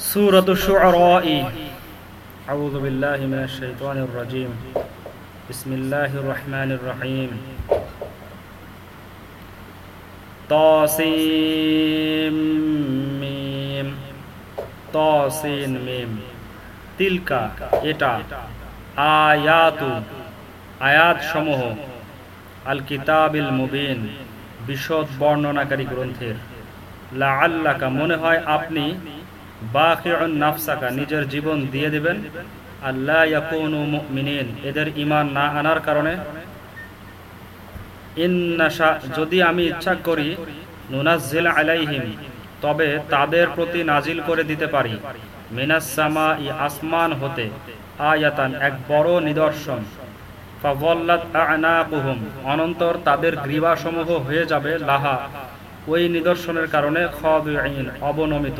سورة الشعراء أعوذ بالله من الشيطان الرجيم بسم الله الرحمن الرحيم طاسيم ميم طاسين ميم তিলকা এটা আয়াতু আয়াত সমূহ আল কিতাবিল মুবিন বিশদ বর্ণনাকারী গ্রন্থের লা আল্লাকা মনে হয় আপনি নিজের জীবন দিয়ে দেবেন। এদের ঈমান না আনার কারণে। যদি আমি ইচ্ছা করি আলাইহিম, তবে তাদের প্রতি নাজিল করে দিতে পারি। মিনাসামা ই আসমান হতে আয়াতান, এক বড় নিদর্শন। অনন্তর তাদের গ্রীবাসমূহ হয়ে যাবে লাহা। ওই নিদর্শনের কারণে খবিন অবনমিত।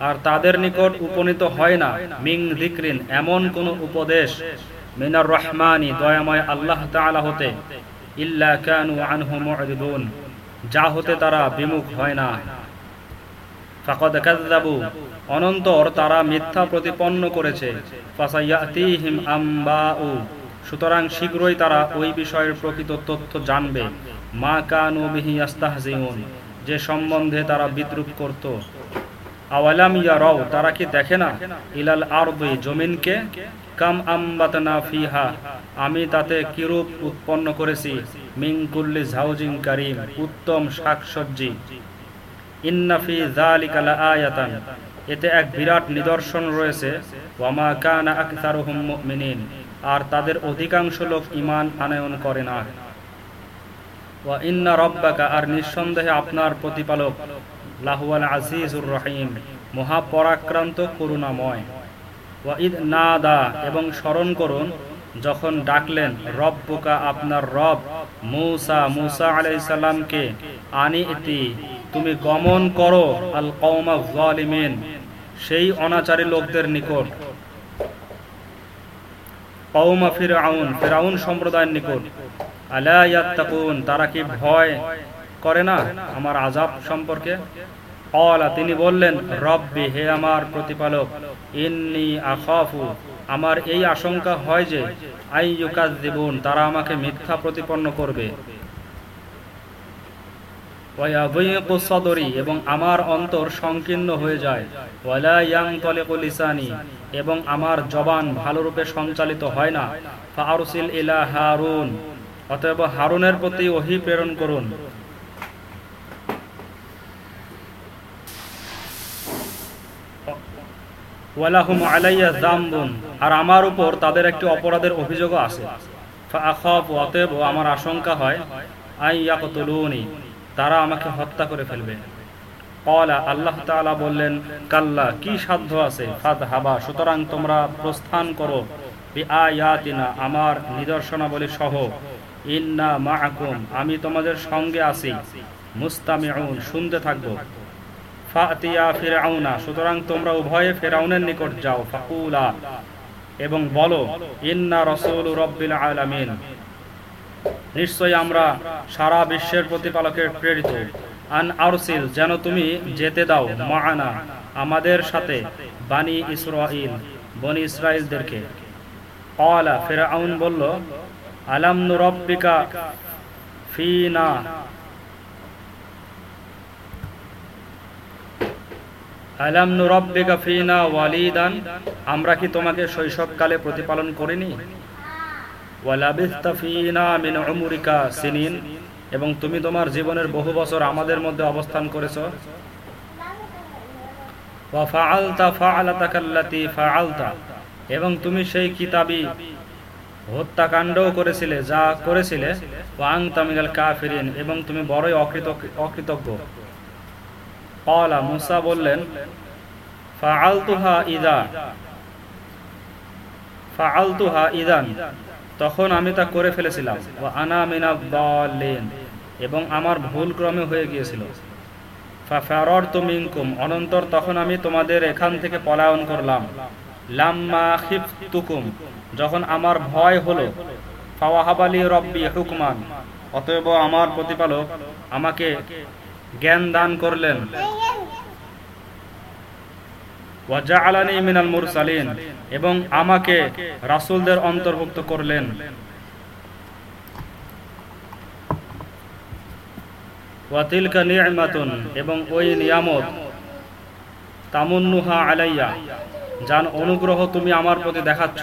আর তাদের নিকট উপনীত হয় না মিং যিকরিন, এমন কোন উপদেশ। মিনার রহমানি, দয়াময় আল্লাহ তাআলা হতে। ইল্লা কানু আনহু মু'রিদুন, যা হতে তারা বিমুখ হয় না। ফাকাদ কাযযাবু, অনন্তর তারা মিথ্যা প্রতিপন্ন করেছে। ফাসায়াতিহিম আম্বাউ, সুতরাং শীঘ্রই তারা ওই বিষয়ের প্রকৃত তথ্য জানবে। মা কানু বিহি ইয়াস্তাহজিউন যে সম্বন্ধে তারা বিদ্রুপ করত। আওয়ালাম ইয়ারাও, তারা কি দেখে না? ইলাল আরদি, জমিনকে কাম আম্বাতনা ফিহা, আমি তাতে কিরূপ উৎপন্ন করেছি? মিং কুল্লি ঝাউজিং কারিম, উত্তম শাকসবজি। ইন্নাফি যালিকা লাআয়াতান, এতে এক বিরাট নিদর্শন রয়েছে। ওয়ামা কানা আকসারুহুম মুমিনিন, আর তাদের অধিকাংশ লোক ইমান আনয়ন করে না। ইন্না রব্বাকা, আর নিঃসন্দেহে আপনার প্রতিপালক লাহুয়াল আজিজুর রহিম, মহাপরাক্রান্ত করুণাময়। ওয়া ইদ নাদা, এবং স্মরণ করুন, যখন ডাকলেন, রব্বুকা আপনার রব মুসা মুসা আলাইসাল্লামকে আনি ইতি তুমি গমন করো আল কৌমা জালিমিন সেই অনাচারী লোকদের নিকট। কৌমা ফিরাউন ফিরাউন সম্প্রদায়ের নিকট। আলা ইয়াত্তাকুন, তারা কি ভয় করে না আমার আজাব সম্পর্কে? অলা তিনি বললেন, রব্বি, হে আমার প্রতিপালক, ইন্নি আখাফু, আমার এই আশঙ্কা হয় যে আইয়ুকাজ জীবন তারা আমাকে মিথ্যা প্রতিপন্ন করবে। এবং আমার অন্তর সংকীর্ণ হয়ে যায়। এবং আমার জবান ভালোরূপে সঞ্চালিত হয় না। অতএব হারুনের প্রতি ওহি প্রেরণ করুন। ওয়ালাহুম আলাইয়া জামবুন আর আমার উপর তাদের একটি অপরাধের অভিযোগও আছে। অতএব আমার আশঙ্কা হয়, আই ইয়াকতুলুনি, তারা আমাকে হত্যা করে ফেলবে। কলা আল্লাহ তাআলা বললেন, কাল্লা, কি সাধ্য আছে? ফাদ হাবা সুতরাং তোমরা প্রস্থান করো। আয়াতিনা, আমার নিদর্শনাবলী সহ ইন্না মাআকুম, আমি তোমাদের সঙ্গে আছি। মুস্তামিউন, শুনতে থাকব। ফাতিয়া ফিরাউনা, সুতরাং তোমরা উভয়ে ফেরাউনের নিকট যাও, ফাকুলা। এবং বলো, ইন্না রসুল রব্বিল আলামিন। নিশ্চয়ই আমরা সারা বিশ্বের প্রতিপালকের প্রেরিত। আন আরসিল, যেন তুমি যেতে দাও, মাআনা, আমাদের সাথে বানি ইসরাইল বনি ইসরাইলদেরকে কলা ফেরাউন বলল আলাম নুরব্বিকা ফিনা। আলাম নুরব্বিকা ফিনা ওয়ালিদান, আমরা কি তোমাকে শৈশবকালে প্রতিপালন করিনি? ওয়ালাবিস্তা ফিনা মিন উমরিকা সিনিন, এবং তুমি তোমার জীবনের বহু বছর আমাদের মধ্যে অবস্থান করেছ। ওয়া ফাআলতা ফাআলাতাকাল্লাতি ফাআলতা, এবং তুমি সেই কিতাবি হত্যাকাণ্ডও করেছিলে, যা করেছিলে, ওয়াং এবং তুমি বড়ই অকৃতজ্ঞ। মুসা বললেন তখন আমি তা করে ফেলেছিলাম। ও আনা এবং আমার ভুল ক্রমে হয়ে গিয়েছিল। অনন্তর তখন আমি তোমাদের এখান থেকে পলায়ন করলাম। লাম্মা যখন আমার ভয় হলো, ফাওয়াহাবালি রব্বি হুকমান, অতএব আমার প্রতিপালক আমাকে জ্ঞান দান করলেন। এবং আমাকে রাসূলদের অন্তর্ভুক্ত করলেন। ওয়াতিলকা এবং ওই নিয়ামত, তামুন্নুহা আলাইয়া যান অনুগ্রহ তুমি আমার প্রতি দেখাচ্ছ।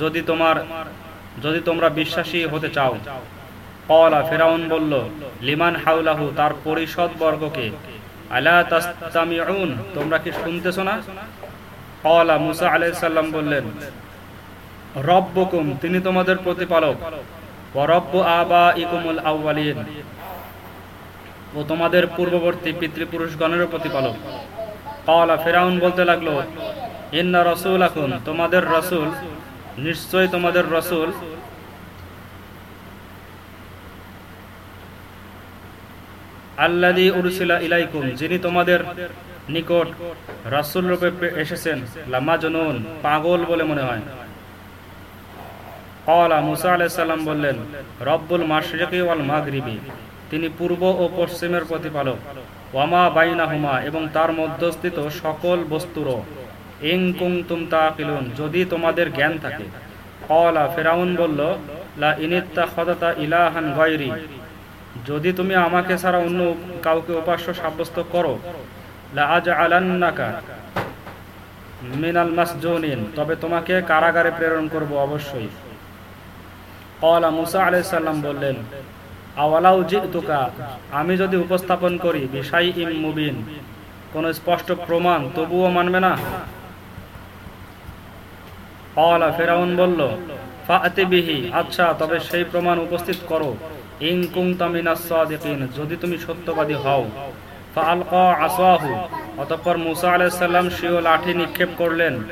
যদি তোমার যদি তোমরা বিশ্বাসী হতে চাও। কলা ফেরাউন বলল, লিমান হাউলাহু তার পরিষদ বর্গকে? তোমরা কি শুনতেছো না? কলা মুসা আলাইহিস সালাম বললেন, রব্বকুম, তিনি তোমাদের প্রতিপালক। রব্বু আবাইকুমুল আউয়ালিন, ও তোমাদের পূর্ববর্তী পিতৃপুরুষগণেরও প্রতিপালক। কলা ফেরাউন বলতে লাগল, ইন্না রসুল এখন তোমাদের রসুল নিশ্চয় তোমাদের রসুল। আল্লাদি উরসিলা ইলাইকুম, যিনি তোমাদের নিকট রাসূল রূপে এসেছেন। জনুন, পাগল বলে মনে হয়। কলা মুসা আলাইহিস সালাম বললেন, রব্বুল মাশরিকি ওয়াল মাগরিবি তিনি পূর্ব ও পশ্চিমের প্রতিপালক। ওয়ামা বাইনাহুমা, এবং তার মধ্যস্থিত সকল বস্তুরও। ইং কুং যদি তোমাদের জ্ঞান থাকে। ফেরাউন বলল, লা ইনিত্তা ইলাহান গয়রি, যদি তুমি আমাকে ছাড়া অন্য কাউকে উপাস্য সাব্যস্ত করো, লা আজ আলান্নাকা মিনাল তবে তোমাকে কারাগারে প্রেরণ করব অবশ্যই। কলা মুসা আলাইহিস সালাম বললেন, আওয়ালাউ জিতুকা, আমি যদি উপস্থাপন করি বিষয় ইম মুবিন, কোন স্পষ্ট প্রমাণ তবুও মানবে না? ফেরাউন বলল আচ্ছা তবে সেই প্রমাণ উপস্থিত করো। যদি তুমি সত্যবাদী হও। আসাহু, অতঃপর মুসা আলাইহিস সালাম লাঠি নিক্ষেপ করলেন।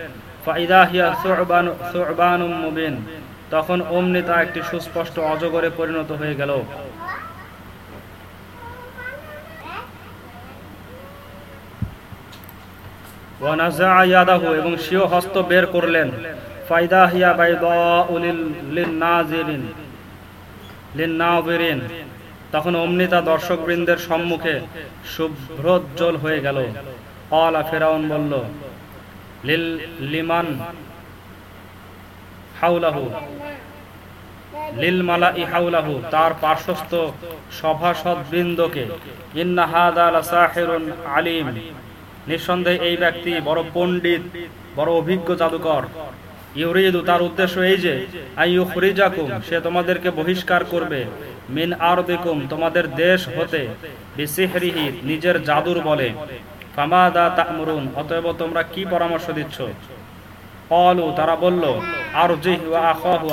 তখন অমনি তা একটি সুস্পষ্ট অজগরে পরিণত হয়ে গেল। এবং স্বীয় হস্ত বের করলেন। তখন অমনি তা দর্শকবৃন্দের সম্মুখে শুভ্রোজ্জ্বল হয়ে গেল। কলা ফেরাউন বলল, লিল লিমান হাউলাহু তার পার্শ্বস্থ সভাসদবৃন্দকে লাসাহিরুন আলিম। নিঃসন্দেহে এই ব্যক্তি বড় পণ্ডিত, বড় অভিজ্ঞ জাদুকর। ইউরিদু, তার উদ্দেশ্য এই যে সে তোমাদেরকে বহিষ্কার করবে। মিন আরদিকুম, তোমাদের দেশ হতে নিজের জাদুর বলে। অতএব তোমরা কি পরামর্শ দিচ্ছ? কলু তারা বলল আর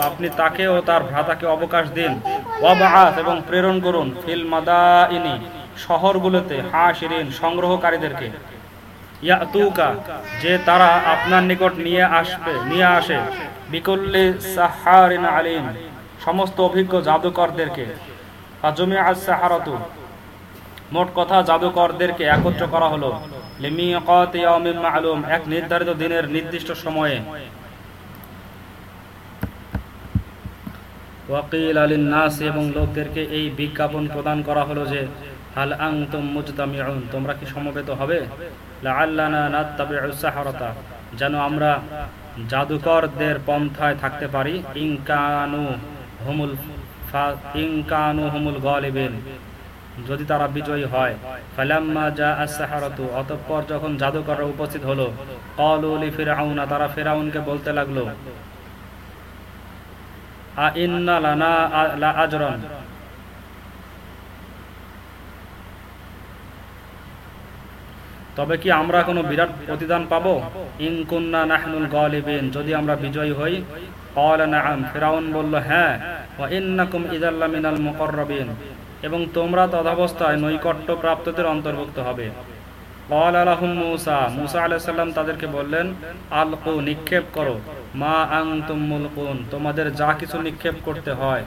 আপনি তাকে ও তার ভ্রাতাকে অবকাশ দিন। এবং প্রেরণ করুন, ফিল মাদাইনি, শহরগুলোতে হাসিরিন সংগ্রহকারীদেরকে। ইয়াতুকা, যে তারা আপনার নিকট নিয়ে আসবে, নিয়ে আসে। বিকল্লি সাহারিন আলিম, সমস্ত অভিজ্ঞ জাদুকরদেরকে। ফাজমি আস সাহারাতু, মোট কথা জাদুকরদেরকে একত্র করা হলো। মা'লুম, এক নির্ধারিত দিনের নির্দিষ্ট সময়ে। ওয়াকিল আলিন নাস এবং লোকদেরকে এই বিজ্ঞাপন প্রদান করা হলো যে, হাল আনতুম মুজতামিউন, তোমরা কি সমবেত হবে? যেন আমরা জাদুকরদের পন্থায় থাকতে পারি। হুমুল হুমুল যদি তারা বিজয়ী হয়। ফালাম্মা আস-সাহারাতু অতঃপর যখন জাদুকররা উপস্থিত হলো, ক্বালু লি ফিরআউনা, তারা ফিরআউনকে বলতে লাগল, আ ইন্না লানা লা তবে কি আমরা কোনো বিরাট প্রতিদান পাবো? ইন কুন্না নাহনুল গালিবিন। যদি আমরা বিজয়ী হই বলল হ্যাঁ ইন্নাকুম মিনাল এবং তোমরা তদাবস্থায় অন্তর্ভুক্ত হবে। তাদেরকে বললেন, আলকু, নিক্ষেপ করো। মা আং তুমুলকুন তোমাদের যা কিছু নিক্ষেপ করতে হয়।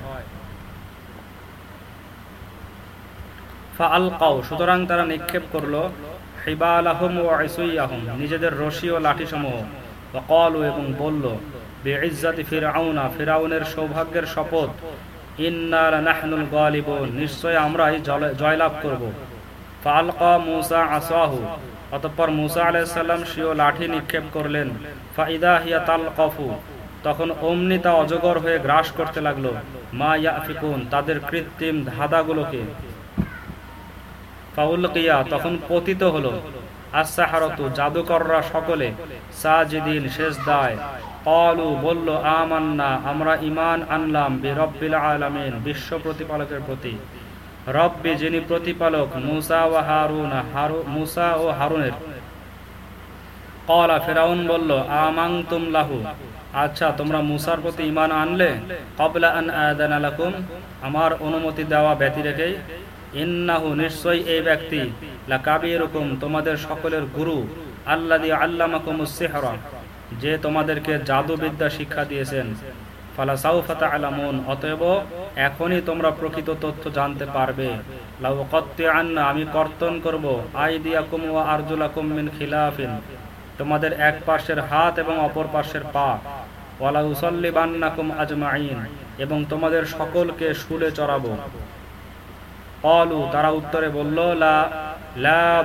আলকাও সুতরাং তারা নিক্ষেপ করল। হিবা আলহম ও আইসুইয়াহম নিজেদের রশি ও লাঠি সমূহ কলু এবং বলল বেইজ্জাতি ফিরাউনা ফিরাউনের সৌভাগ্যের শপথ। ইন্নার নাহনুল গালিবুন, নিশ্চয় আমরাই জয়লাভ করব। ফালকা মুসা আসাহু, অতঃপর মুসা আলাইসাল্লাম সিও লাঠি নিক্ষেপ করলেন। ফাইদা হিয়া তাল কফু তখন অমনি তা অজগর হয়ে গ্রাস করতে লাগল। মা ইয়াফিকুন, তাদের কৃত্রিম ধাঁধাগুলোকে। ফাউল তখন পতিত হলো। আসাহারতু জাদুকররা সকলে, সাজিদিন শেষ দায় অলু বলল, আমান্না, আমরা ইমান আনলাম বি রব্বিল আলামিন, বিশ্ব প্রতিপালকের প্রতি। রব্বি, যিনি প্রতিপালক, মুসা ও হারুন, হারু, মুসা ও হারুনের। কলা, ফেরাউন বলল আমাং তুম লাহু। আচ্ছা তোমরা মুসার প্রতি ইমান আনলে? কবলা আন আয়াদান আলাকুম আমার অনুমতি দেওয়া ব্যতি রেখেই। ইন্নাহু নিশ্চয়ই এই ব্যক্তি লাকাবিরুকুম, তোমাদের সকলের গুরু আল্লাদি আল্লামাকুমুস সিহরা, যে তোমাদেরকে জাদুবিদ্যা শিক্ষা দিয়েছেন। আলামুন অতএব এখনই তোমরা প্রকৃত তথ্য জানতে পারবে। আমি কর্তন করব আই দিয়াকুম ও আরজুলাকুম মিন খিলাফিন, তোমাদের এক পাশের হাত এবং অপর পাশের পা। ওয়ালা উসল্লি বান্নাকুম আজমাইন এবং তোমাদের সকলকে শুলে চড়াবো। অলু তারা উত্তরে বলল, লা লা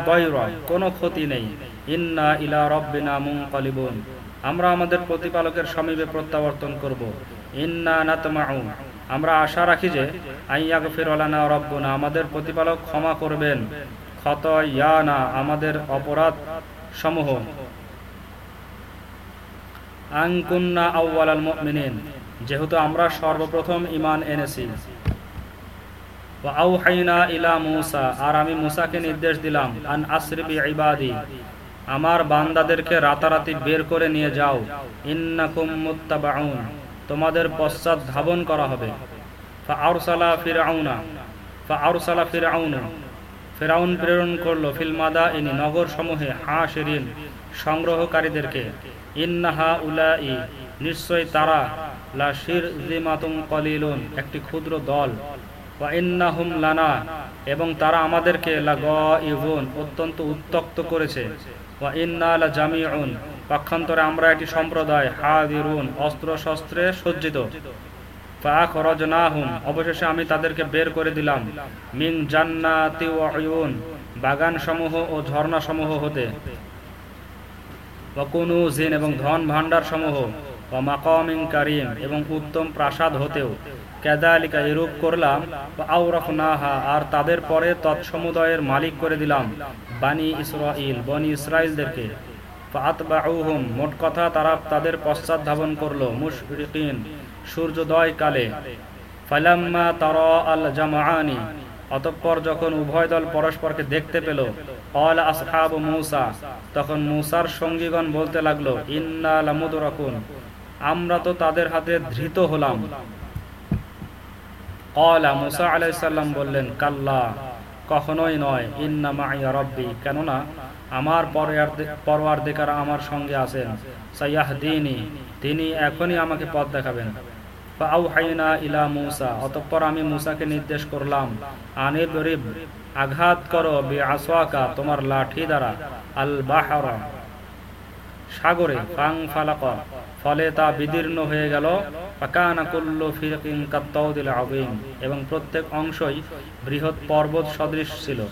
কোনো ক্ষতি নেই। ইন্না ইলা রব্বিনা মুনকালিবুন। আমরা আমাদের প্রতিপালকের সমীপে প্রত্যাবর্তন করব। ইন্না নাতমাউ। আমরা আশা রাখি যে আইয়া গফিরলানা রব্বনা, আমাদের প্রতিপালক ক্ষমা করবেন। ক্ষত ইয়ানা আমাদের অপরাধ সমূহ। আংকুন্না আউ্বাল মুমিনিন। যেহেতু আমরা সর্বপ্রথম ইমান এনেছি ইলা মুসা আর আমি মুসাকে নির্দেশ দিলাম, আন আমার বান্দাদেরকে রাতারাতি বের করে নিয়ে যাও। তোমাদের পশ্চাৎ ধাবন করা হবে। ফেরাউন প্রেরণ করল ফিলমাদা ইনি নগর সমূহে হাশিরিন সংগ্রহকারীদেরকে। ইন্নাহা উলাই নিশ্চয় তারা লা একটি ক্ষুদ্র দল। লানা, এবং তারা আমাদেরকে অত্যন্ত উত্তক্ত করেছে। পক্ষান্তরে আমরা একটি সম্প্রদায় হাদিরুন অস্ত্র শস্ত্রে সজ্জিত অবশেষে আমি তাদেরকে বের করে দিলাম। মিন জান্নাতি বাগান সমূহ ও ঝর্ণা সমূহ হতে এবং ধন ভাণ্ডার সমূহ এবং উত্তম প্রাসাদ হতেও। কেদালিকা এরূপ করলাম আউরফনাহা আর তাদের পরে তৎসমুদয়ের মালিক করে দিলাম, বানি ইসরাইল বনি ইসরাইলদেরকে ফাতবাউহুম মোট কথা তারা তাদের পশ্চাৎ ধাবন করল, মুশরিকিন সূর্যোদয় কালে ফালাম্মা তারা আল জামাআনি, অতঃপর যখন উভয় দল পরস্পরকে দেখতে পেল অল আসহাব মূসা, তখন মূসার সঙ্গীগণ বলতে লাগল, ইন্না লামুদরাকুন, আমরা তো তাদের হাতে ধৃত হলাম। মুসা আলাইসাল্লাম বললেন কাল্লা, কখনোই নয়। ইন্না মাইয়া রব্বি কেননা আমার আমার সঙ্গে আছেন। সাইয়াহ দিনী তিনি এখনই আমাকে পথ দেখাবেন। অতঃপর আমি মুসাকে নির্দেশ করলাম, আনে বরিব আঘাত করো আসোয়াকা তোমার লাঠি দ্বারা আল বাহারা সাগরে ফলে তা বিদীর্ণ হয়ে গেল। এবং প্রত্যেক অংশই বৃহৎ পর্বত সদৃশ ছিল।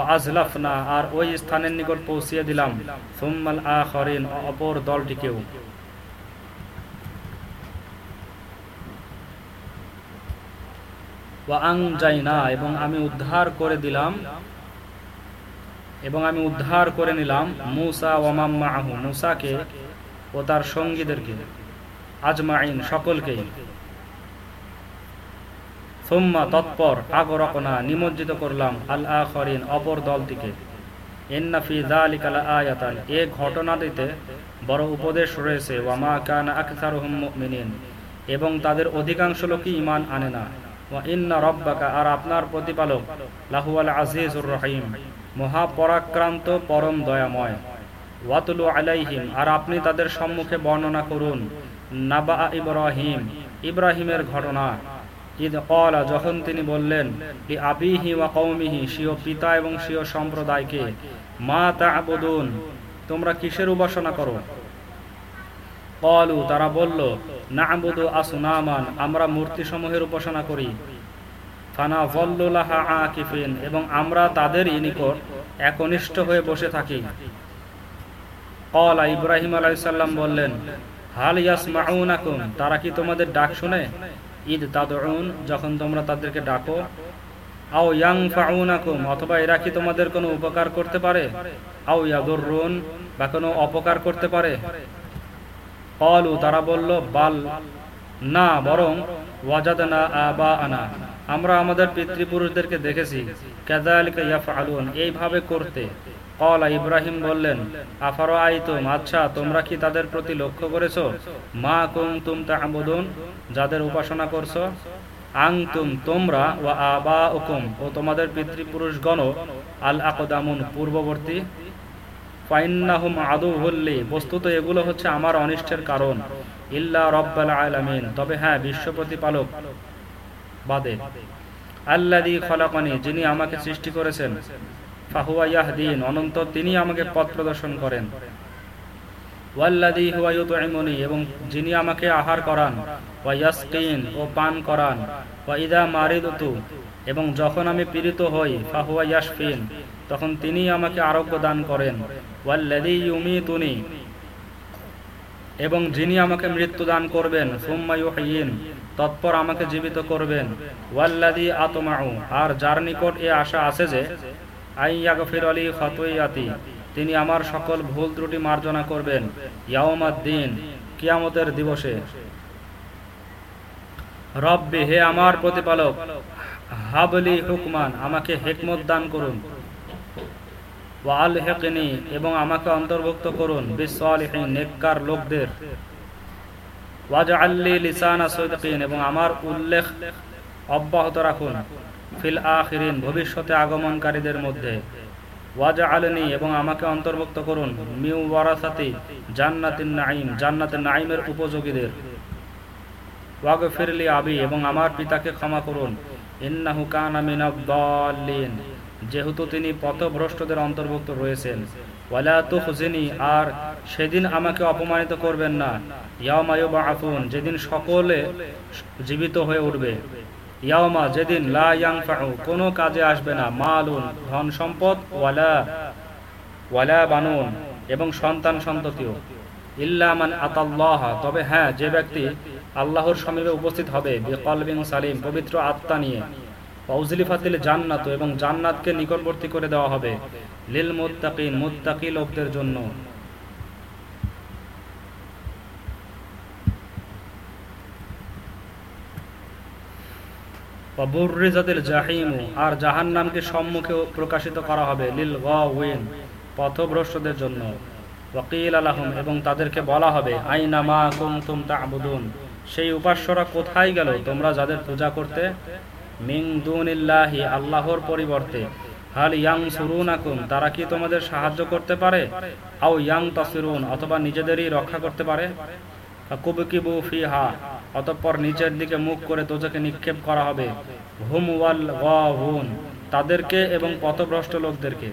আজলাফনা, আর ওই স্থানের নিকট পৌঁছিয়ে দিলাম। সুম্মাল আখরিন, অপর দলটিকেও। এবং আমি উদ্ধার করে দিলাম। এবং আমি উদ্ধার করে নিলাম মুসা ওয়ামাম্মা আহু মুসাকে ও তার সঙ্গীদেরকে। আজমাইন সকলকেই। সোম্মা তৎপর আগরকনা নিমজ্জিত করলাম আল আখরিন অপর দলটিকে। এ ঘটনাটিতে বড় উপদেশ রয়েছে এবং তাদের অধিকাংশ লোকই ইমান আনে না। ইন্না রব্বাকা, আর আপনার প্রতিপালক, লাহুয়াল আজিজুর রহিম, মহাপরাক্রান্ত পরম দয়াময়। ওয়াতুলু আলাইহিম, আর আপনি তাদের সম্মুখে বর্ণনা করুন নাবা ইব্রাহিম, ইব্রাহিমের ঘটনা। ঈদ কলা যখন তিনি বললেন আবিহি ওয়া কৌমিহি পিতা এবং সিও সম্প্রদায়কে, মা তা'বুদুন, তোমরা কিসের উপাসনা করো? কলু তারা বলল, না'বুদু আসনামান, আমরা মূর্তিসমূহের উপাসনা করি। ফানা ভল্লুলাহা আকিফিন, এবং আমরা তাদেরই নিকট একনিষ্ঠ হয়ে বসে থাকি। কলা ইব্রাহিম আলাইসাল্লাম বললেন হাল ইয়াসমাউনাকুম, তারা কি তোমাদের ডাক শুনে? ঈদ তাদউন, যখন তোমরা তাদেরকে ডাকো। আও ইয়াং ফাউনাকুম অথবা এরা কি তোমাদের কোনো উপকার করতে পারে? আও ইয়াদুররুন, বা কোনো অপকার করতে পারে? কলু তারা বলল, বাল, না, বরং ওয়াজাদনা আবা আনা আমরা আমাদের পিতৃপুরুষদেরকে দেখেছি। কাযালিকা ইয়াফআলুন, এইভাবে করতে। কলা ইব্রাহিম বললেন, আফারো আইতুম? আচ্ছা তোমরা কি তাদের প্রতি লক্ষ্য করেছ? মা কুম তুম তা'বুদুন? যাদের উপাসনা করছ? আংতুম তোমরা ওয়া আবা উকুম ও তোমাদের পিতৃপুরুষগণ আল আকদামুন পূর্ববর্তী। ফাইন্নাহুম আদু হল্লি বস্তুত এগুলো হচ্ছে আমার অনিষ্টের কারণ। ইল্লা রব্বাল আলামিন। তবে হ্যাঁ বিশ্ব প্রতিপালক বাদে। আল্লাদি খলাকানি, যিনি আমাকে সৃষ্টি করেছেন। ফাহুয়া ইয়াহদিন, অনন্ত তিনি আমাকে পথ প্রদর্শন করেন। ওয়াল্লাদি হুয়া ইউতইমুনি এবং যিনি আমাকে আহার করান, ওয়া ও পান করান এবং যখন আমি পীড়িত হই, ফাহুয়া ইয়াশফিন, তখন তিনি আমাকে আরোগ্য দান করেন। ওয়াল্লাদি ইউমিতুনি, এবং যিনি আমাকে মৃত্যু দান করবেন, সুম্মা ইউহয়িন তৎপর আমাকে জীবিত করবেন। ওয়াল্লাদি আতমাউ, আর যার নিকট এ আশা আছে যে আইয়াগফির আলী ফতোয়াতি, তিনি আমার সকল ভুল ত্রুটি মার্জনা করবেন ইয়াউমাদ্দিন কিয়ামতের দিবসে। রব্বি, হে আমার প্রতিপালক, হাবলি হুকমান, আমাকে হেকমত দান করুন। ওয়াল হেকনি এবং আমাকে অন্তর্ভুক্ত করুন বিশ্বলিহীন নেককার লোকদের। ওয়াজ আল্লি লিসানা এবং আমার উল্লেখ অব্যাহত রাখুন। ফিল আখিরিন, ভবিষ্যতে আগমনকারীদের মধ্যে। ওয়াজা আলনি এবং আমাকে অন্তর্ভুক্ত করুন, মিউ ওয়ারাসাতি, জান্নাতিন নাইম জান্নাতের নাইমের উপযোগীদের। ওয়াগ ফিরলি আবি, এবং আমার পিতাকে ক্ষমা করুন। ইন্নাহু কানা মিনাদ্দাল্লিন যেহেতু তিনি পথভ্রষ্টদের অন্তর্ভুক্ত রয়েছেন। ওয়ালা তুখজিনি, আর সেদিন আমাকে অপমানিত করবেন না। ইয়াউমা ইউবআথুন যেদিন সকলে জীবিত হয়ে উঠবে। ইয়াওমা যেদিন লা কোনো কাজে আসবে না, মালুন, ধন সম্পদ, ওয়ালা ওয়ালা বানুন এবং সন্তান সন্ততিও। ইল্লা মান আতাল্লাহ, তবে হ্যাঁ যে ব্যক্তি আল্লাহর সমীপে উপস্থিত হবে, বিকলবিন সালিম, পবিত্র আত্মা নিয়ে। ফাউজলিফাতিল জান্নাত, এবং জান্নাতকে নিকটবর্তী করে দেওয়া হবে। লিল মুত্তাকিন, মুত্তাকি লোকদের জন্য। জাহিমু, আর জাহান নামকে সম্মুখে প্রকাশিত করা হবে লিল পথভ্রষ্টদের জন্য। ওয়াকিল আলাহম এবং তাদেরকে বলা হবে, আইনা মা কুমতুম তা'বুদুন, সেই উপাস্যরা কোথায় গেল, তোমরা যাদের পূজা করতে? আল্লাহর পরিবর্তে। হাল ইয়াং তারা কি তোমাদের সাহায্য করতে পারে? আও ইয়াং তাসিরুন অথবা নিজেদেরই রক্ষা করতে পারে? অতঃপর নিচের দিকে মুখ করে তোজাকে নিক্ষেপ করা হবে। হুম ওয়াল গাহুন তাদেরকে এবং পথভ্রষ্ট লোকদেরকে।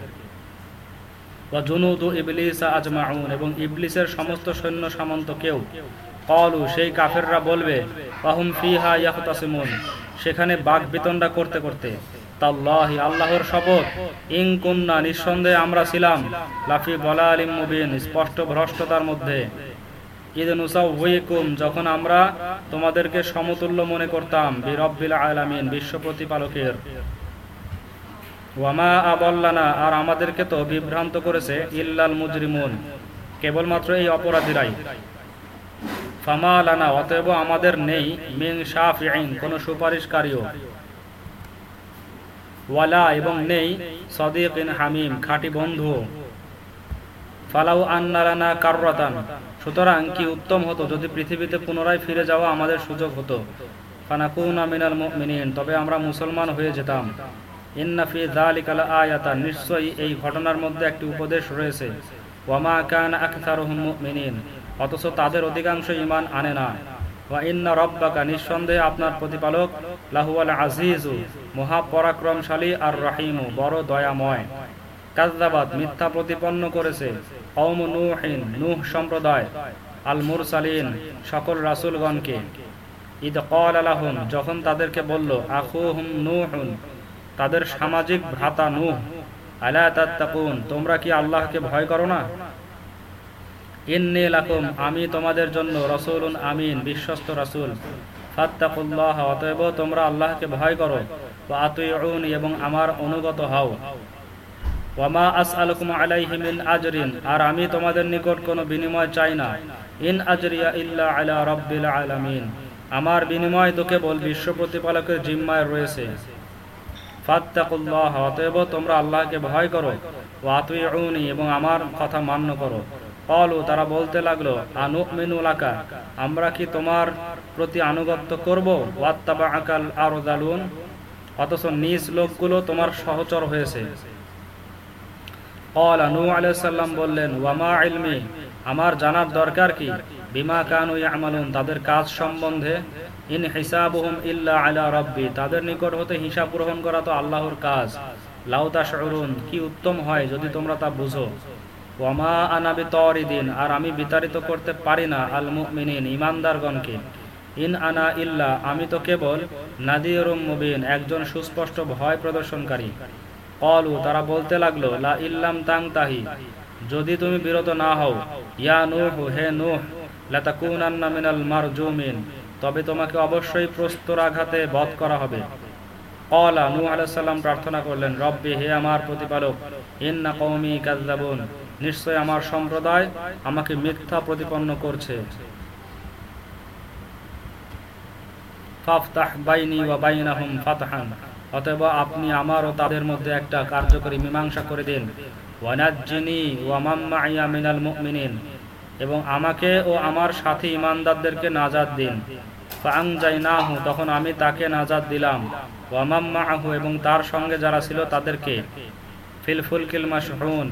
এবং ইবলিসের সমস্ত সৈন্য সামন্ত কেউ। কলু সেই কাফেররা বলবে পাহুম ফিহা ইয়াহতাসিমুন সেখানে বাঘ বিতণ্ডা করতে করতে। তাল্লাহি, আল্লাহর শপথ ইং কুন্না, নিঃসন্দেহে আমরা ছিলাম। লাফি বলা আলিম মুবিন স্পষ্ট ভ্রষ্টতার মধ্যে। ঈদ নুসাউকুম যখন আমরা তোমাদেরকে সমতুল্য মনে করতাম, বিরব্বিল আলামিন, বিশ্ব প্রতিপালকের। ওয়ামা আবল্লানা আর আমাদেরকে তো বিভ্রান্ত করেছে, ইল্লাল মুজরিমুন, কেবলমাত্র এই অপরাধীরাই। ফামা লানা, অতএব আমাদের নেই মিং শাফিঈন, কোন সুপারিশকারীও। ওয়ালা, এবং নেই, সদিকিন হামিম, খাঁটি বন্ধু। ফালাউ কাররাতান সুতরাং কি উত্তম হতো যদি পৃথিবীতে পুনরায় ফিরে যাওয়া আমাদের সুযোগ হতো? তবে আমরা মুসলমান হয়ে যেতাম। নিশ্চয়ই এই ঘটনার মধ্যে একটি উপদেশ রয়েছে। অথচ তাদের অধিকাংশ ইমান আনে না। নিঃসন্দেহে আপনার প্রতিপালক আর রহিমু, বড় দয়াময়। কাজদাবাদ মিথ্যা প্রতিপন্ন করেছে। কওম নূহিন, নূহ সম্প্রদায় আল মুরসালিন সকল রাসূলগণকে। ঈদ কল আলাহুম যখন তাদেরকে বলল, আখুহুম নূহুন তাদের সামাজিক ভ্রাতা নূহ, আলা তাত্তাকুন তোমরা কি আল্লাহকে ভয় করো না? ইন্নি লাকুম আমি তোমাদের জন্য রসুলুন আমিন বিশ্বস্ত রাসূল ফাত্তাকুল্লাহ অতএব তোমরা আল্লাহকে ভয় করো ওয়া আতুইউন এবং আমার অনুগত হও আর আমি তোমাদের নিকট কোনো বিনিময় চাই না। ইন আজরিয়া ইল্লা আলা রাব্বিল আলামিন। আমার বিনিময় তো কেবল বিশ্ব প্রতিপালকের জিম্মায় রয়েছে। ফাত্তাকুল্লাহ, অতএব তোমরা আল্লাহকে ভয় করো। এবং আমার কথা মান্য করো। কলু তারা বলতে লাগল আনু মিনুলাকা আমরা কি তোমার প্রতি আনুগত্য করব? ওয়াত্তাবা আকাল আরদালুন অথচ নিজ লোকগুলো তোমার সহচর হয়েছে। বললেন আমার জানার দরকার কি? বিমা কানু ইয়ামালুন। তাদের কাজ সম্বন্ধে? ইন হিসাবুহুম ইল্লা আলা রব্বি। তাদের নিকট হতে হিসাব গ্রহণ করা তো আল্লাহর কাজ। লাউতা শহরুন কি উত্তম হয় যদি তোমরা তা বুঝো? ওয়ামা আনাবি তরিদিন আর আমি বিতাড়িত করতে পারি না আল মুমিনিন ইমানদারগণকে। ইন আনা ইল্লা, আমি তো কেবল নাদিয়রুম মুবিন, একজন সুস্পষ্ট ভয় প্রদর্শনকারী। কলু, তারা বলতে লাগল ইল্লাম তাং তাহি যদি তুমি বিরত না হও, ইয়া নূহ, হে নূহ, লাতাকুনান্না মিনাল মারজুমিন, তবে তোমাকে অবশ্যই প্রস্তর আঘাতে বধ করা হবে। কলা, নূহ আলাইহিস সালাম প্রার্থনা করলেন, রব্বি, হে আমার প্রতিপালক, ইন্না কওমি কাযযাবুন, নিশ্চয় আমার সম্প্রদায় আমাকে মিথ্যা প্রতিপন্ন করছে। ফাফতাহ বাইনি ওয়া বাইনাহুম ফাতহান। অতএব আপনি আমার ও তাদের মধ্যে একটা কার্যকরী মীমাংসা করে দিন। এবং আমাকে ও আমার সাথী ইমানদারদেরকে নাজাদ দিন। ফাং জাইনাহু তখন আমি তাকে নাজাদ দিলাম। ওয়া মাম্মাহু এবং তার সঙ্গে যারা ছিল তাদেরকে। ফিলফুল কিলমা শহুন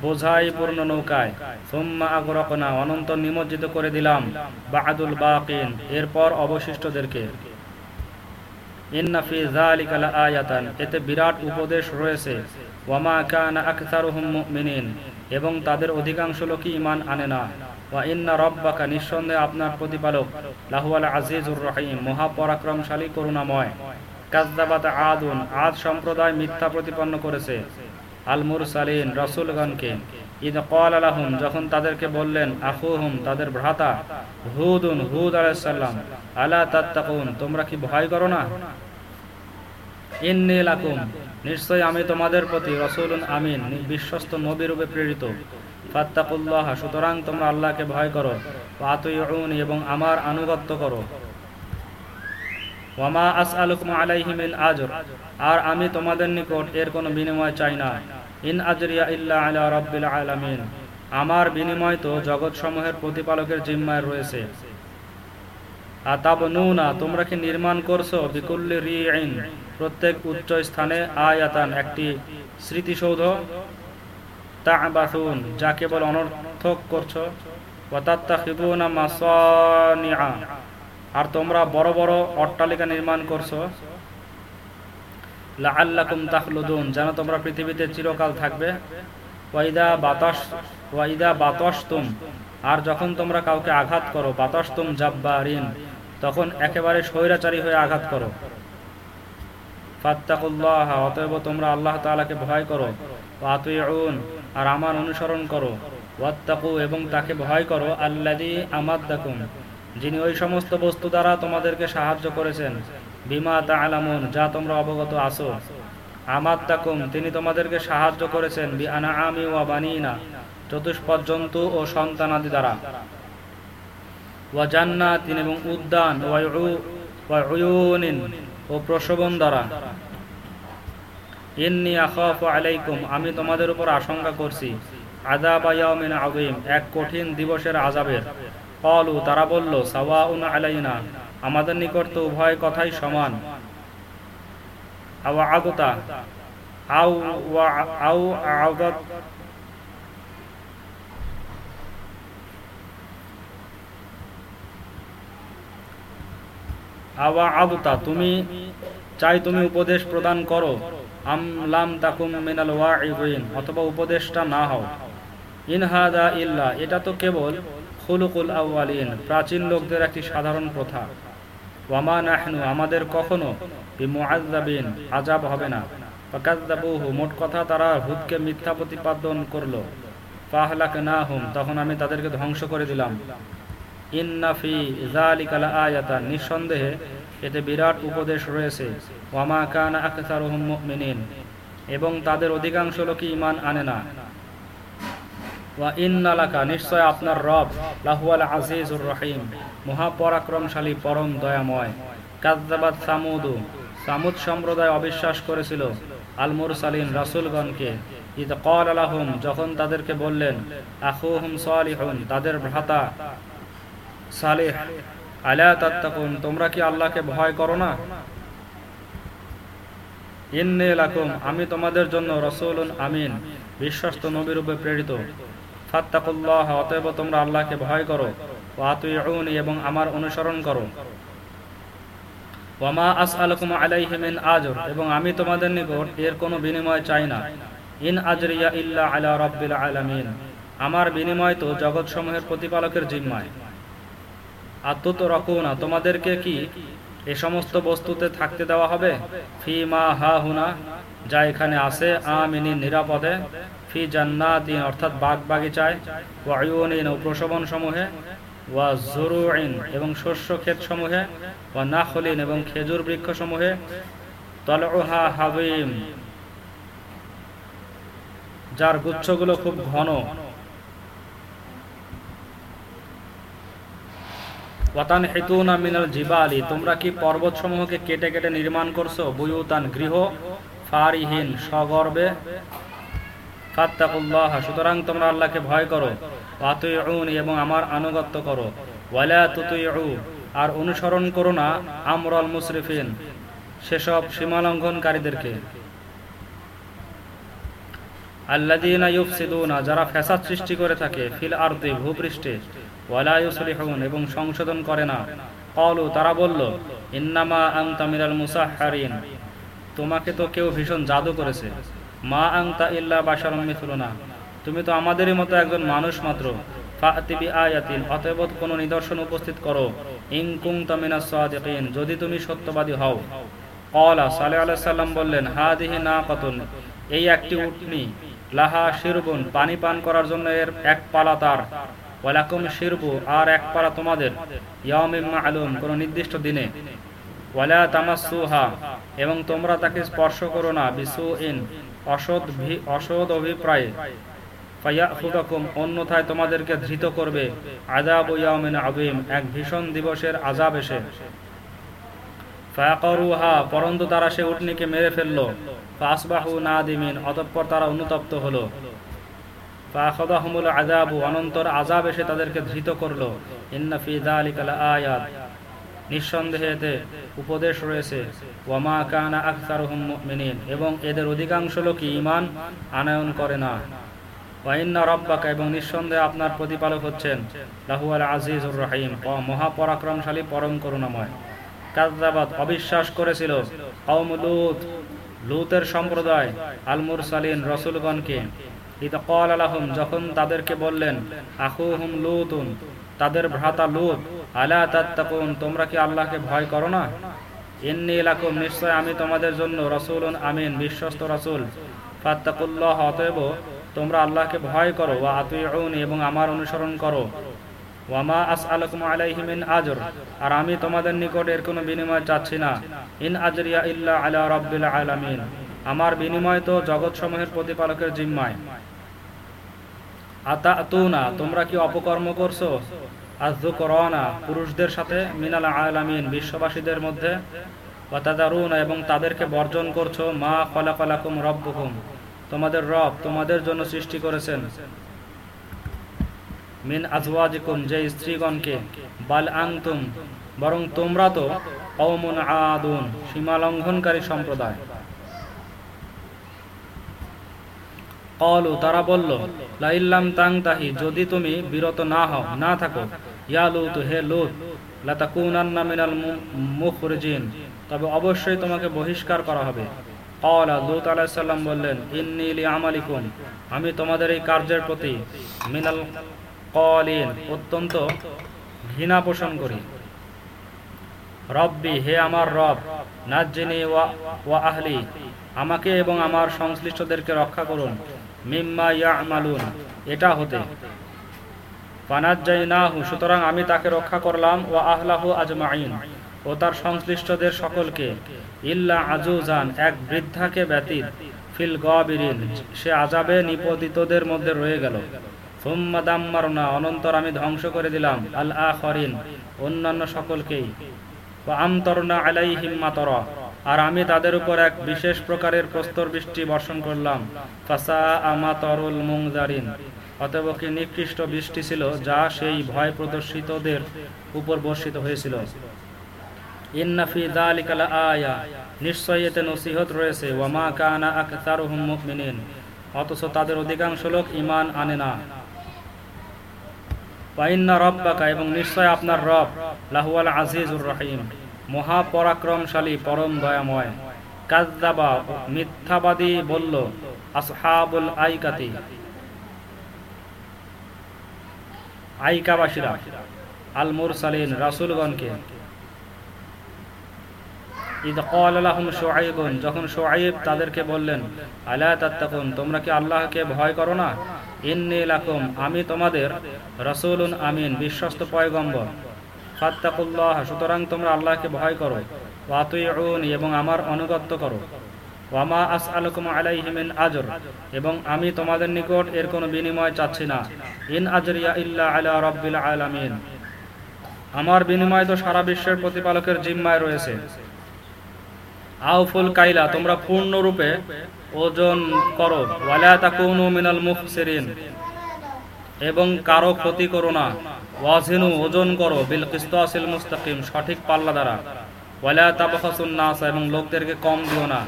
বোঝাই পূর্ণ নৌকায়। সোম্মা আগরকনা, অনন্ত নিমজ্জিত করে দিলাম। বাহাদুল বাকিন, এরপর অবশিষ্টদেরকে। এতে বিরাট উপদেশ রয়েছে। এবং তাদের অধিকাংশ লোকই ঈমান আনে না। সম্প্রদায় মিথ্যা প্রতিপন্ন করেছে। যখন তাদেরকে বললেন, আখুহুম, তাদের ভ্রাতা, হুদুন, হুদ আলাইসাল্লাম আলা তোমরা কি ভয় করো না? নিশ্চয় আমি তোমাদের প্রতি রসুলুন আমিন, বিশ্বস্ত নবীরূপে প্রেরিত। ফাত্তাকুল্লাহ, সুতরাং তোমরা আল্লাহকে ভয় করো আতুইউন, এবং আমার আনুগত্য করো। ওয়ামা আসআলুকুম আলাইহি মিন আজর, আর আমি তোমাদের নিকট এর কোনো বিনিময় চাই না। ইন আজরিয়া ইল্লা আলা রাব্বিল আলামিন, আমার বিনিময় তো জগৎ সমূহের প্রতিপালকের জিম্মায় রয়েছে। আতাবনুনা, তোমরা কি নির্মাণ করছ? বিকুল্লি রিইন প্রত্যেক উচ্চ স্থানে আয়াতান, একটি স্মৃতিসৌধ, তাবাসুন, যা কেবল অনর্থক করছ। আর তোমরা বড় বড় অট্টালিকা নির্মাণ করছ। যেন তোমরা পৃথিবীতে চিরকাল থাকবে। বাতাস আর যখন তোমরা কাউকে আঘাত করো বাতাস বাতাসতুম জাব্বারিন, তখন একেবারে স্বৈরাচারী হয়ে আঘাত করো। ফাত্তাকুল্লাহ, অতএব তোমরা আল্লাহ তাআলাকে ভয় করো আর আমার অনুসরণ করো, ওয়াত্তাকু, এবং তাকে ভয় করো, আল্লাযী আমাদ্দাকুম যিনি ওই সমস্ত বস্তু দ্বারা তোমাদেরকে সাহায্য করেছেন, বিমা তাআলামুন, যা তোমরা অবগত আছো। আমাত্তাকুম তিনি তোমাদেরকে সাহায্য করেছেন, বি আনা আমি ওয়া বানিনা, চতুষ্পদ জন্তু ও সন্তানাদি দ্বারা। ওয়া জান্নাতিন, এবং উদ্যান ওয়া উয়ুনিন ও প্রসবন দ্বারা। ইন্নি আখাফু আলাইকুম, আমি তোমাদের উপর আশঙ্কা করছি। এক কঠিন দিবসের আযাবের। কলু তারা বলল, সাওয়াউন আলাইনা, আমাদের নিকট তো উভয় কথাই সমান। আও আগতা, আও আগত আওয়া তুমি চাই তুমি উপদেশ প্রদান করো। তাকুম মিনাল ওয়াইবিন অথবা উপদেশটা না হও। ইনহাদা ইল্লা, এটা তো কেবল খুলুকুল আউয়ালিন, প্রাচীন লোকদের একটি সাধারণ প্রথা। ওয়ামা নাহনু, আমাদের কখনো বিমুআযাবিন আজাব হবে না। ফাকাযযাবুহু, মোট কথা তারা হুদকে মিথ্যা প্রতিপাদন করল। ফাহলাকনাহুম, তখন আমি তাদেরকে ধ্বংস করে দিলাম। ইন্নাফি জালিকালা আয়াতান নিঃসন্দেহে এতে বিরাট উপদেশ রয়েছে। ওয়ামা কান আকসারুহুম মুমিনিন, এবং তাদের অধিকাংশ লোকই ইমান আনে না। ওয়া ইন্নালাকা নিশ্চয় আপনার রব লাহুয়াল আজিজুর রহিম, মহাপরাক্রমশালী, পরম দয়াময়। কাযযাবাত সামুদু, সামুদ সম্প্রদায় অবিশ্বাস করেছিল আলমুর মুরসালিন রাসূলগণকে। ঈদ কল আলাহুম যখন তাদেরকে বললেন, আখুহুম সালিহুন তাদের ভ্রাতা সালেহ, আলা তাত্তাকুন, তোমরা কি আল্লাহকে ভয় করো না? ইন্নে লাকুম, আমি তোমাদের জন্য রসুলুন আমিন, বিশ্বস্ত নবীরূপে প্রেরিত। ফাত্তাকুল্লাহ, অতএব তোমরা আল্লাহকে ভয় করো ওয়াতুইউনি এবং আমার অনুসরণ করো। ওয়ামা আসআলুকুম আলাইহি মিন আজর, এবং আমি তোমাদের নিকট এর কোনো বিনিময় চাই না। ইন আজরিয়া ইল্লা আলা রাব্বিল আলামিন, আমার বিনিময় তো জগৎসমূহের প্রতিপালকের জিম্মায়। আত্মত রকুনা তোমাদেরকে কি এ সমস্ত বস্তুতে থাকতে দেওয়া হবে? ফি মা হা হুনা, যা এখানে আছে, আমিনী নিরাপদে, ফি জান্নাতিন অর্থাৎ বাগ বাগিচায় ওয়ায়ুনিন ও প্রসবন সমূহে, ওয়া জরুইন এবং শস্য ক্ষেত সমূহে, ওয়া নাখলিন এবং খেজুর বৃক্ষ সমূহে তলহা হাবিম, যার গুচ্ছগুলো খুব ঘন। ওয়াতান হেতুনা মিনাল জিবালি, তোমরা কি পর্বত সমূহকে কেটে কেটে নির্মাণ করছ? বুয়ুতান, গৃহ, ফারিহীন, সগর্বে। ফাত্তাকুল্লাহ, সুতরাং তোমরা আল্লাহকে ভয় করো। ওয়াতুইউন এবং আমার আনুগত্য করো। ওয়ালা তুতুইউ আর অনুসরণ করো না, আমরল মুসরিফিন, সেসব সীমালঙ্ঘনকারীদেরকে। আল্লাদিনা ইউফসিদুনা, যারা ফ্যাসাদ সৃষ্টি করে থাকে, ফিল আরদি, ভূপৃষ্ঠে। এবং সংশোধন করে না। কলু, তারা বলল, ইন্নামা আনতা মিনাল মুসাহহারিন। তোমাকে তো কেউ ভীষণ জাদু করেছে। মা আংতা ইল্লা বাশারুম মিথলুনা। তুমি তো আমাদেরই মতো একজন মানুষ মাত্র। কোনো নিদর্শন উপস্থিত করো। মিনাস যদি তুমি সত্যবাদী হও। বললেন, হাদিহি নাকাতুন, এই একটি উটনি, লাহা শিরবুন, পানি পান করার জন্য এর এক পালা তার। ওয়ালাকুম শিরবু আর এক পালা তোমাদের নির্দিষ্ট দিনে। ওয়ালা এবং তোমরা তাকে স্পর্শ করো না অভিপ্রায়ে। অন্যথায় তোমাদেরকে ধৃত করবে, আযাব ইয়াউমিন আযীম, এক ভীষণ দিবসের আযাব এসে। ফায়াকরুহা, পরন্তু তারা সে উটনিকে মেরে ফেলল। ফাসবাহু নাদিমিন, অতঃপর তারা অনুতপ্ত হলো। ফাখাদাহুমুল আযাবু অনন্তর আযাব এসে তাদেরকে ধৃত করল। ইন্না ফি যালিকা লাআয়াত নিঃসন্দেহে এতে উপদেশ রয়েছে ওয়ামা কানা মুমিনিন এবং এদের অধিকাংশ লোকই ঈমান আনয়ন করে না। ওয়াইন্না রব্বাকা এবং নিঃসন্দেহে আপনার প্রতিপালক হচ্ছেন লাহুয়াল আজিজুর রহিম মহাপরাক্রমশালী পরম করুণাময়। কাযযাবাত অবিশ্বাস করেছিল কওম লূত, লূতের সম্প্রদায়, আল মুরসালিন, রসুলগণকে। যখন তাদেরকে বললেন, আখুহুম লূতুন তাদের ভ্রাতা লূত, আলা তাত্তাকুন, তোমরা কি আল্লাহকে ভয় করো না? ইন্নী লাকুম, নিশ্চয় আমি তোমাদের জন্য রসুলুন আমিন, বিশ্বস্ত রসুল। ফাত্তাকুল্লাহ অতএব তোমরা আল্লাহকে ভয় করো, ওয়া আতুইউনি এবং আমার অনুসরণ করো। ওয়ামা আসআলুকুম আলাইহি মিন আজর আর আমি তোমাদের নিকট এর কোনো বিনিময় চাচ্ছি না। ইন আজরিয়া ইল্লা আলা রাব্বিল আলামিন আমার বিনিময় তো জগৎ সমূহের প্রতিপালকের জিম্মায়। আতা তোমরা কি অপকর্ম করছ? আজু করনা পুরুষদের সাথে মিনাল আলামিন, বিশ্ববাসীদের মধ্যে। এবং তাদেরকে বর্জন করছ, মা খলাকালাকুম রব্বুকুম তোমাদের রব তোমাদের জন্য সৃষ্টি করেছেন। মিন আজওয়াজিকুম যে স্ত্রীগণকে। বাল আংতুম বরং তোমরা তো কওমুন আদুন সীমা লঙ্ঘনকারী সম্প্রদায়। কলু তারা বলল লাইল্লাম তাং তাহি, যদি তুমি বিরত না হও, না থাকো, ইয়া লুত, হে লুত, লাতাকুনান্না মিনাল মুখরিজিন, তবে অবশ্যই তোমাকে বহিষ্কার করা হবে। কলা লুত আলাইসাল্লাম বললেন, ইন্নি লি আমালিকুম, আমি তোমাদের এই কার্যের প্রতি মিনাল কলিন অত্যন্ত ঘৃণা পোষণ করি। রব্বি, হে আমার রব, নাজ্জিনি ওয়া ওয়া আহলি, আমাকে এবং আমার সংশ্লিষ্টদেরকে রক্ষা করুন। মিম্মা এটা হতে। ফানাজ্জাইনাহু, সুতরাং আমি তাকে রক্ষা করলাম ও আহলাহু আজমাইন ও তার সংশ্লিষ্টদের সকলকে, ইল্লা আজুজান, এক বৃদ্ধাকে ব্যতীত, ফিল গবিরিন, সে আজাবে নিপতিতদের মধ্যে রয়ে গেল। দাম্মারনা, অনন্তর আমি ধ্বংস করে দিলাম আল আখরিন অন্যান্য সকলকেই। আমতরনা আলাইহিম মাতরা। আর আমি তাদের উপর এক বিশেষ প্রকারের প্রস্তর বৃষ্টি বর্ষণ করলাম। ফাসা আমাতরুল মুংজারিন। অতএব কি নিকৃষ্ট বৃষ্টি ছিল যা সেই ভয় প্রদর্শিতদের উপর বর্ষিত হয়েছিল। ইন্নাফি দালিকা আয়া নিশ্চয়ই এতে নসিহত রয়েছে। ওয়ামা কানা আকতারুহুম মুমিনিন। অথচ তাদের অধিকাংশ লোক ঈমান আনে না। ওয়াইন্না রব্বাকা, এবং নিশ্চয় আপনার রব, লাহুয়াল আজিজুর রহিম। মহাপরাক্রমশালী পরম দয়াময়। কাজদাবা মিথ্যাবাদী বলল, আসহাবুল আইকাতি। আইকাবাসীরা আল মুরসালিন রাসুলগণকে যখন তাদেরকে বললেন, আলা তোমরা কি আল্লাহকে ভয় করো না? আমি তোমাদের রসুলুন আমিন, বিশ্বস্ত পয়গম্বর। ফাত্তাকুল্লাহ, সুতরাং তোমরা আল্লাহকে ভয় করো, ওয়াতুইউন, এবং আমার অনুগত্য করো। ওয়ামা আস আলকুম আলাইহিমিন আজর, এবং আমি তোমাদের নিকট এর কোনো বিনিময় চাচ্ছি না। ইন আজরিয়া ইল্লা আলা রব্বিল আলামিন। আমার বিনিময় তো সারা বিশ্বের প্রতিপালকের জিম্মায় রয়েছে। আউফুল কাইলা, তোমরা পূর্ণরূপে ওজন করো। ওয়ালা তাকুনু মিনাল মুফসিরিন এবং কারও ক্ষতি করো না। ওয়াজিনু, ওজন করো। বিল কিস্তাসিল মুস্তাকিম, সঠিক পাল্লা দ্বারা। ওয়ালা তাবখাসুন নাস, এবং লোকদেরকে কম দিও না।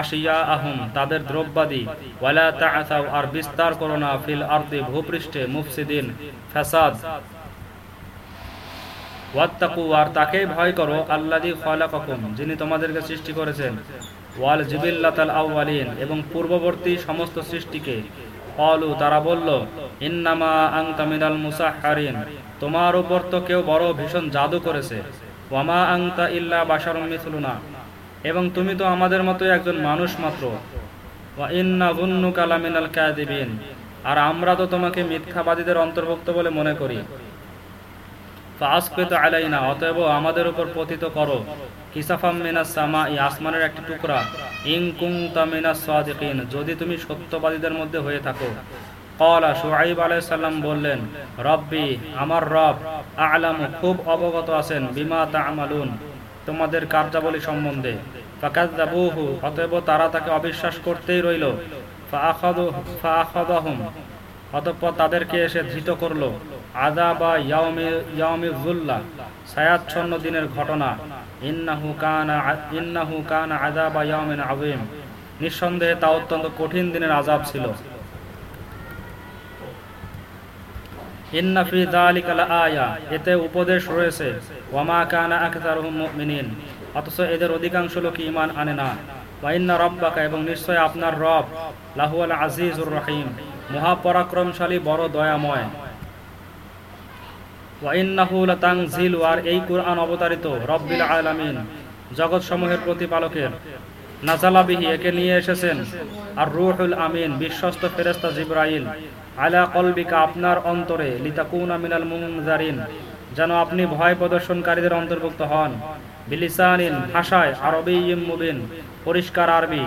আশিয়া আহম তাদের দ্রব্যাদি। ওয়ালা তাআসাউ, আর বিস্তার করো না। ফিল আরদি, ভূপৃষ্ঠে, মুফসিদিন ফাসাদ ওয়াত্তাকু, আর তাকেই ভয় করো। আল্লাদি খলাকাকুম, যিনি তোমাদেরকে সৃষ্টি করেছেন। ওয়াল জিবিল্লাতাল আউয়ালিন, এবং পূর্ববর্তী সমস্ত সৃষ্টিকে। অলু তারা বলল, ইন্নামা আংতা মিনাল মুসাহহারিন। তোমার উপর তো কেউ বড় ভীষণ জাদু করেছে। ওয়ামা আংতা ইল্লা এবং তুমি তো আমাদের মতো একজন মানুষ মাত্র। আর আমরা তো তোমাকে মিথ্যাবাদীদের অন্তর্ভুক্ত বলে মনে করি। ফাসকিত আলাইনা, অতএব আমাদের উপর পতিত করো। কিসাফাম মিনাস সামা, এই আসমানের একটি টুকরা। ইং কুংতা মিনাস সাদিকিন, যদি তুমি সত্যবাদীদের মধ্যে হয়ে থাকো। কলা শুআইব আলাইহিস সালাম বললেন, রব্বি, আমার রব আলামু, খুব অবগত আছেন, বিমা তা'মালুন, তোমাদের কার্যাবলী সম্বন্ধে। ফাকাযযাবুহু, অতএব তারা তাকে অবিশ্বাস করতেই রইল। ফাআখাযু ফাআখাযাহুম, অতঃপর তাদেরকে এসে ধৃত করল। আদা বা ইয়াউমি জুল্লা ছায়াচ্ছন্ন দিনের ঘটনা। ইন্নাহু কানা আযীম। নিঃসন্দেহে তা অত্যন্ত কঠিন দিনের আজাব ছিল। এতে উপদেশ রয়েছে কানা অথচ এদের অধিকাংশ লোক ঈমান আনে না। ওয়া ইন্না এবং নিশ্চয় আপনার রব, লাহুয়াল আজিজুর রহিম। মহাপরাক্রমশালী, বড় দয়াময়। এই অবতারিত রব্বিল আলামিন জগৎ সমূহের প্রতিপালকের নাজালাবিহি একে নিয়ে এসেছেন। আর আমিন, বিশ্বস্ত ফেরেস্তা কলবিকা আপনার অন্তরে, লিতাকুনা মিনাল মুনজারিন, যেন আপনি ভয় প্রদর্শনকারীদের অন্তর্ভুক্ত হন। বিলিসানিন, ভাষায় আরবি পরিষ্কার আরবি।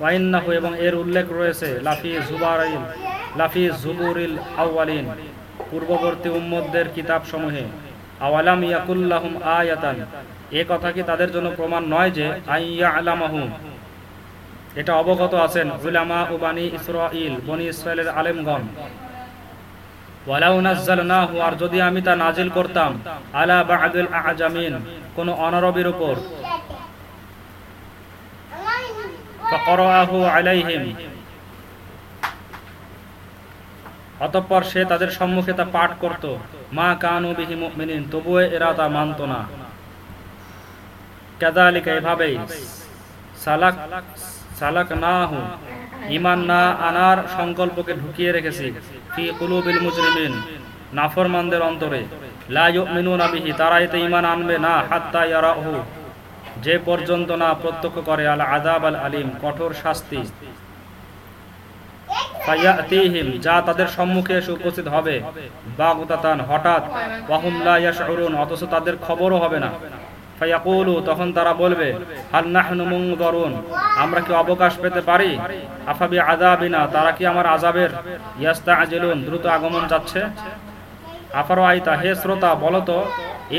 ওয়াইন্নাহু, এবং এর উল্লেখ রয়েছে, লাফি জুবারাইল লাফি জুবুরিল আউয়ালিন। পূর্ববর্তী উম্মদদের কিতাব সমূহে আওয়ালাম ইয়াকুল্লাহুম আয়াতান, এ কথা কি তাদের জন্য প্রমাণ নয় যে আইয়া আলামাহু এটা অবগত আছেন উলামা ও বানি ইসরাইল বনি ইসরায়েলের আলেমগণ। ওয়ালাউ নাজ্জালনাহু, আর যদি আমি তা নাজিল করতাম, আলা বা'দুল আজামিন, কোন অনারবির উপর। ফাকরাহু আলাইহিম অতঃপর সে তাদের সম্মুখে তা পাঠ করত। মা কানু বিহি মুমিনিন, তবুও এরা তা মানত না। কাযালিকা এভাবেই, সালাক সালাক নাহু ইমান না আনার সংকল্পকে ঢুকিয়ে রেখেছি। ফি কুলুবিল মুজরিমিন, নাফরমানদের অন্তরে। লা ইউমিনুনা বিহি তারা এতে ইমান আনবে না, হাত্তা ইয়ারাহু। যে পর্যন্ত না প্রত্যক্ষ করে আল আযাব আল আলিম কঠোর শাস্তি। যা তাদের সম্মুখে এসে উপস্থিত হবে। বাগতাতান হঠাৎ তাদের খবরও হবে না। তখন তারা বলবে আমরা কি অবকাশ পেতে পারি? আফাবি আযাবিনা তারা কি আমার আযাবের? ইয়াস্তাআজিলুন দ্রুত আগমন যাচ্ছে? আফারো আইতা হে শ্রোতা বলতো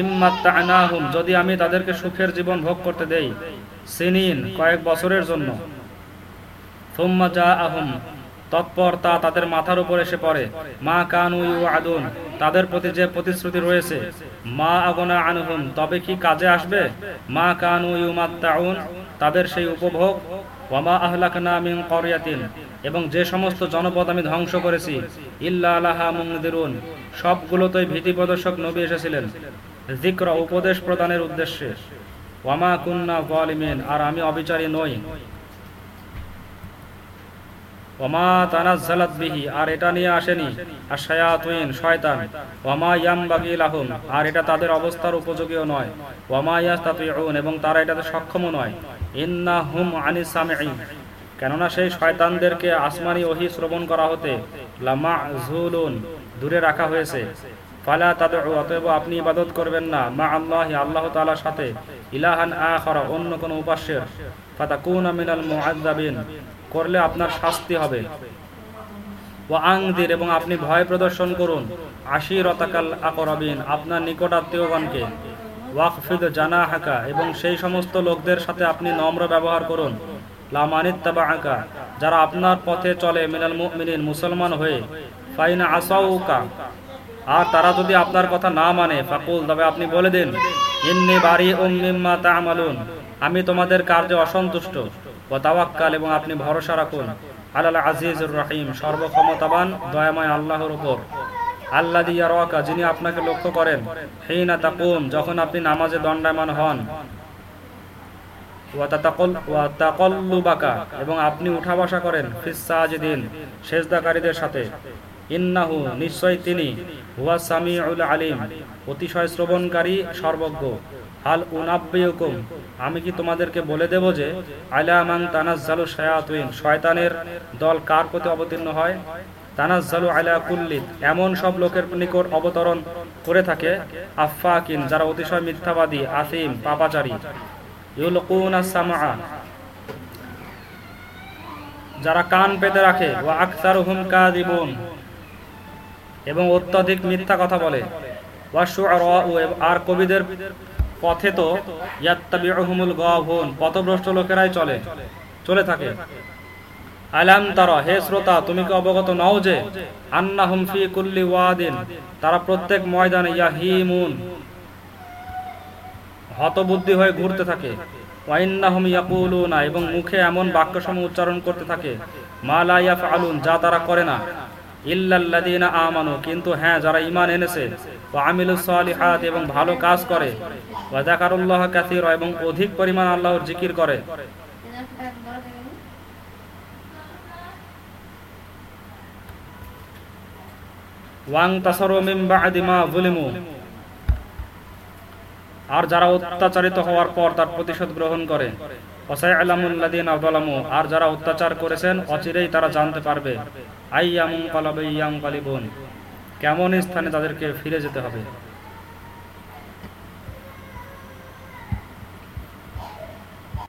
ইম্মাত্তানাহুম, যদি আমি তাদেরকে সুখের জীবন ভোগ করতে দেই, সিনিন কয়েক বছরের জন্য। তৎপর তা তাদের মাথার উপর এসে পড়ে। মা কানু আদুন তাদের প্রতি যে প্রতিশ্রুতি রয়েছে, মা আগনা আনহুম, তবে কি কাজে আসবে? মা কানু ইউমাত্তাউন, তাদের সেই উপভোগ। ওয়ামা আহলাকনা মিন করিয়াতিন, এবং যে সমস্ত জনপদ আমি ধ্বংস করেছি, ইল্লা আলাহা মুংদিরুন সবগুলোতেই ভীতি প্রদর্শক নবী এসেছিলেন। জিক্র উপদেশ প্রদানের উদ্দেশ্যে। ওয়ামা কুন্না জালিমিন, আর আমি অবিচারী নই। ওমা তানাজ্জালাত বিহি, আর এটা নিয়ে আসেনি। আর শায়াতুইন শয়তান। ওমা ইয়ামবাগি লাহুম, আর এটা তাদের অবস্থার উপযোগীও নয়। ওমা ইয়াস্তাতিউন, এবং তারা এটাতে সক্ষমও নয়। ইন্নাহুম আনিস সামিঈন, কেননা সেই শয়তানদেরকে আসমানি ওহি শ্রবণ করা হতে লামাযুলুন, দূরে রাখা হয়েছে। ফালা তাদউ, অতএব আপনি ইবাদত করবেন না। মা আল্লাহ আল্লাহ তাআলার সাথে ইলাহান আখারা, অন্য কোন উপাস্যের। মিনাল করলে আপনার শাস্তি হবে। ও আংদির, এবং আপনি ভয় প্রদর্শন করুন। আশির অতাকাল আকরাবিন, আপনার নিকট আত্মীয়গণকে। ওয়াকফিদ জানা হাকা এবং সেই সমস্ত লোকদের সাথে আপনি নম্র ব্যবহার করুন। লামানিত্তাবা আঁকা যারা আপনার পথে চলে, মিনাল মুমিনিন, মুসলমান হয়ে। ফাইনা আসাউকা, আর তারা যদি আপনার কথা না মানে ফাকুল, তবে আপনি বলে দিন, ইন্নি বাড়ি উম মিম্মা তা'মালুন। আমি তোমাদের কার্যে অসন্তুষ্ট। ও তাওয়াক্কাল, এবং আপনি ভরসা রাখুন। আলাল আজিজুর রহিম, সর্বক্ষমতাবান, দয়াময় আল্লাহর উপর। আল্লাহ ইয়ারকা, যিনি আপনাকে লক্ষ্য করেন। হিনা তাকুম যখন আপনি নামাজে দণ্ডায়মান হন। এবং আপনি উঠা বসা করেন ফিসাজিদিন সেজদাকারীদের সাথে। ইন্নাহু নিশ্চয় তিনি। হুয়া সামিউল আলিম, অতিশয় শ্রবণকারী, সর্বজ্ঞ। হাল উনাব্বিয়কুম আমি কি তোমাদেরকে বলে দেব যে আলামান তানাজ্জালু শায়াতুইন শয়তানের দল কার প্রতি অবতীর্ণ হয়? তানাজ্জালু আলা কুল্লিত এমন সব লোকের নিকট অবতরণ করে থাকে আফফাকিন, যারা অতিশয় মিথ্যাবাদী, আসিম, পাপাচারী। ইউলকুনা সামআ, যারা কান পেতে রাখে, ওয়া আকসারুহুম কাযিবুন, এবং অত্যধিক মিথ্যা কথা বলে। ওয়া শুআরা আর কবিদের পথে তো পথভ্রষ্ট লোকেরাই চলে চলে থাকে। আলাম তারা, হে শ্রোতা, তুমি কি অবগত নও যে কুল্লি ওয়াদিন, তারা প্রত্যেক ময়দানে হতবুদ্ধি হয়ে ঘুরতে থাকে। এবং মুখে এমন বাক্যসমূহ উচ্চারণ করতে থাকে, মা লা ইয়াফআলুন, যা তারা করে না। আমানু, কিন্তু হ্যাঁ যারা ঈমান এনেছে এবং ভালো কাজ করে এবং অধিক পরিমাণ আল্লাহর জিকির করে। আর যারা অত্যাচারিত হওয়ার পর তার প্রতিশোধ গ্রহণ করে আর যারা অত্যাচার করেছেন, অচিরেই তারা জানতে পারবে। আইয়ামুন কলাবে ইয়াম কালিবন কেমন স্থানে তাদেরকে ফিরে যেতে হবে?